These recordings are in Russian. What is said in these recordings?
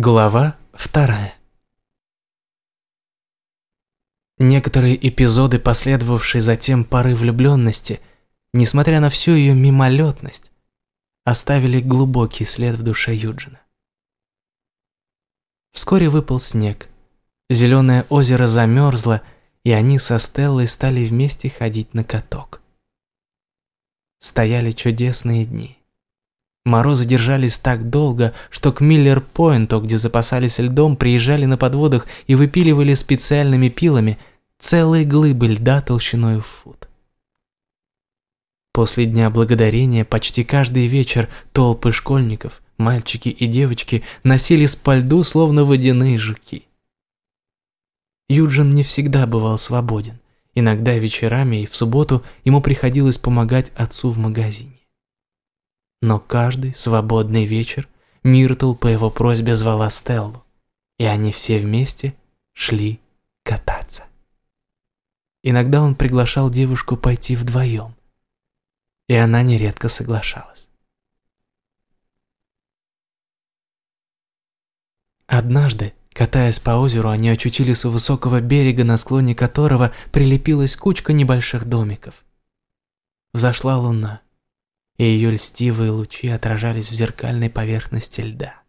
Глава вторая Некоторые эпизоды, последовавшие затем поры влюбленности, несмотря на всю ее мимолетность, оставили глубокий след в душе Юджина. Вскоре выпал снег. Зеленое озеро замерзло, и они со Стеллой стали вместе ходить на каток. Стояли чудесные дни. Морозы держались так долго, что к Миллер-Пойнту, где запасались льдом, приезжали на подводах и выпиливали специальными пилами целые глыбы льда толщиной в фут. После Дня Благодарения почти каждый вечер толпы школьников, мальчики и девочки носились по льду, словно водяные жуки. Юджин не всегда бывал свободен. Иногда вечерами и в субботу ему приходилось помогать отцу в магазине. Но каждый свободный вечер Миртл по его просьбе звала Стеллу, и они все вместе шли кататься. Иногда он приглашал девушку пойти вдвоем, и она нередко соглашалась. Однажды, катаясь по озеру, они очутились у высокого берега, на склоне которого прилепилась кучка небольших домиков. Взошла луна и ее льстивые лучи отражались в зеркальной поверхности льда.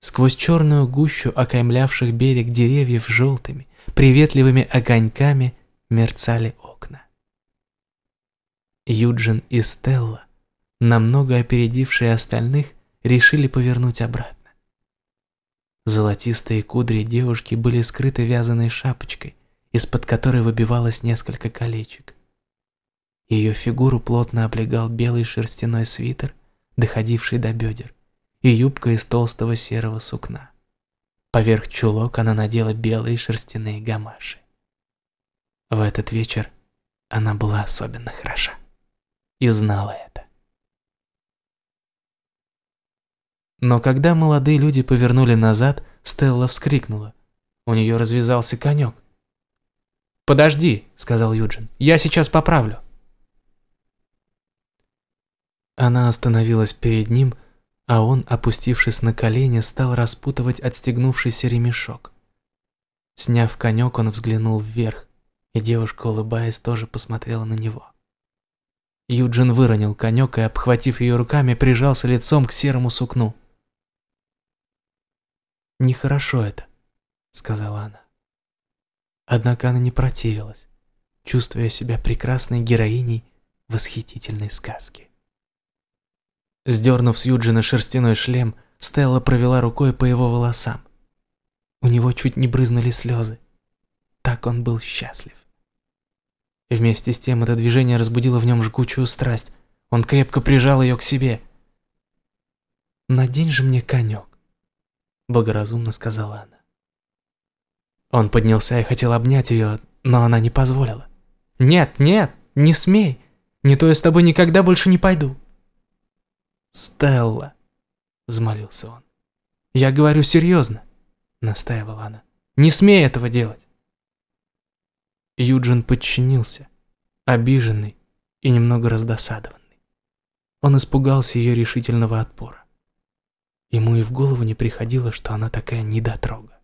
Сквозь черную гущу окаймлявших берег деревьев желтыми, приветливыми огоньками мерцали окна. Юджин и Стелла, намного опередившие остальных, решили повернуть обратно. Золотистые кудри девушки были скрыты вязаной шапочкой, из-под которой выбивалось несколько колечек. Ее фигуру плотно облегал белый шерстяной свитер, доходивший до бедер, и юбка из толстого серого сукна. Поверх чулок она надела белые шерстяные гамаши. В этот вечер она была особенно хороша и знала это. Но когда молодые люди повернули назад, Стелла вскрикнула. У нее развязался конек. «Подожди», — сказал Юджин, — «я сейчас поправлю». Она остановилась перед ним, а он, опустившись на колени, стал распутывать отстегнувшийся ремешок. Сняв конек, он взглянул вверх, и девушка, улыбаясь, тоже посмотрела на него. Юджин выронил конек и, обхватив ее руками, прижался лицом к серому сукну. «Нехорошо это», — сказала она. Однако она не противилась, чувствуя себя прекрасной героиней восхитительной сказки. Сдернув с Юджина шерстяной шлем, Стелла провела рукой по его волосам. У него чуть не брызнули слезы. Так он был счастлив. И вместе с тем это движение разбудило в нем жгучую страсть. Он крепко прижал ее к себе. «Надень же мне конек», — благоразумно сказала она. Он поднялся и хотел обнять ее, но она не позволила. «Нет, нет, не смей! Не то я с тобой никогда больше не пойду!» «Стелла!» – взмолился он. «Я говорю серьезно!» – настаивала она. «Не смей этого делать!» Юджин подчинился, обиженный и немного раздосадованный. Он испугался ее решительного отпора. Ему и в голову не приходило, что она такая недотрога.